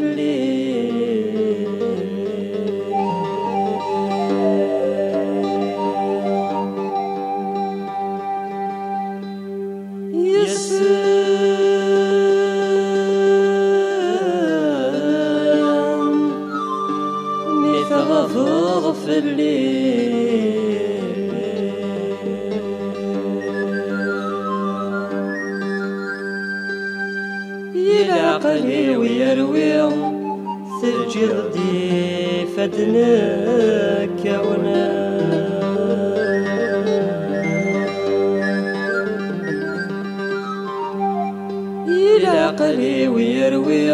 vividly ثلج ردي فدنك ونا يلعقلي ويروي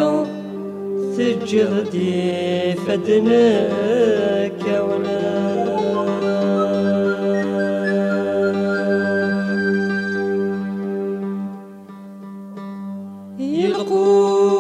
ردي فدنك ونا يلقوث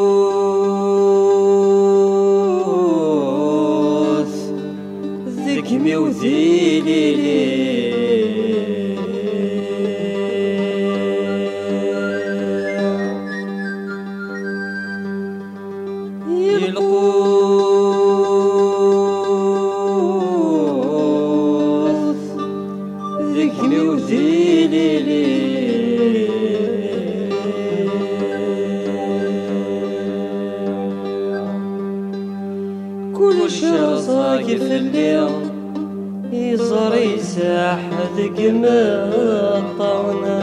صاقي في الليل يزري ساح ذق الطونة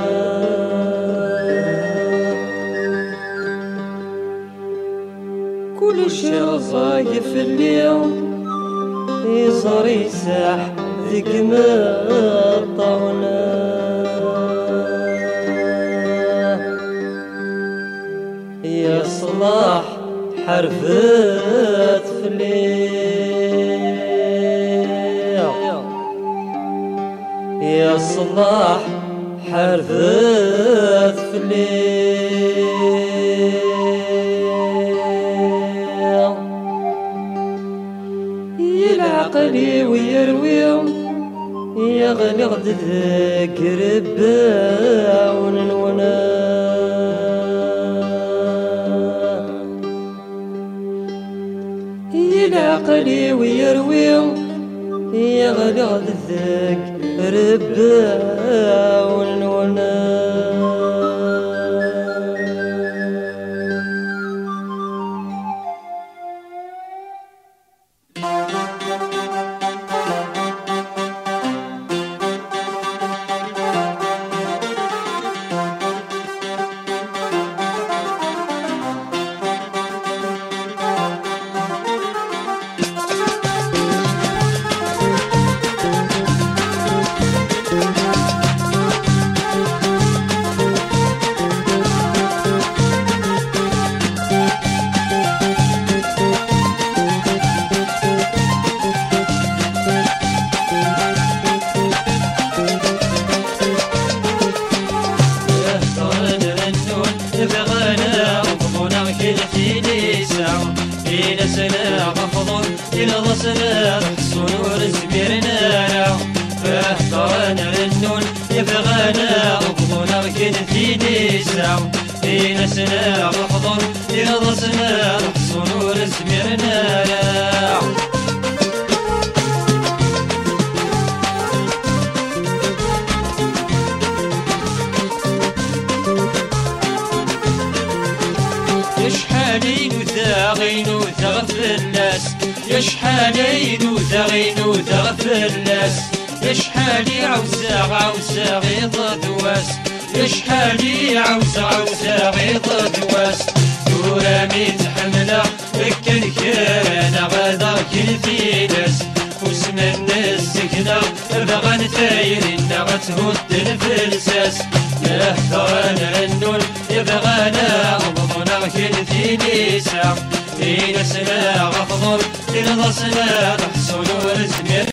كل شي صاقي في الليل يزري ساح ذق الطونة يا صلاح حرفت يا صلاح حرفت الليل يلعقلي ويروي يغلي غد ذكر باون ونا يلعقلي ويروي يغلي غد ذكر باون ونا سنة حصون ورزميرنا فاحترنا النون يبغانا وقضونا ركن في نسا فينا سنة محضر يغضسنا حصون ورزميرنا يشحالين وثاغين وثغف الناس. يشحالين وثاغين وثغف الناس. يشحالي عوسا عوسا غيظ دواس يشحالي عوسا عوسا غيظ دواس دورا متحملة بكن كان غدا كل في ناس. واسم الناس سكنة بغن تاير إنها تهد الفلساس. يهترنا النون يبغانا غضبنا تيني ساق تينسنا غفظر تنغصنا تحصل ورزمير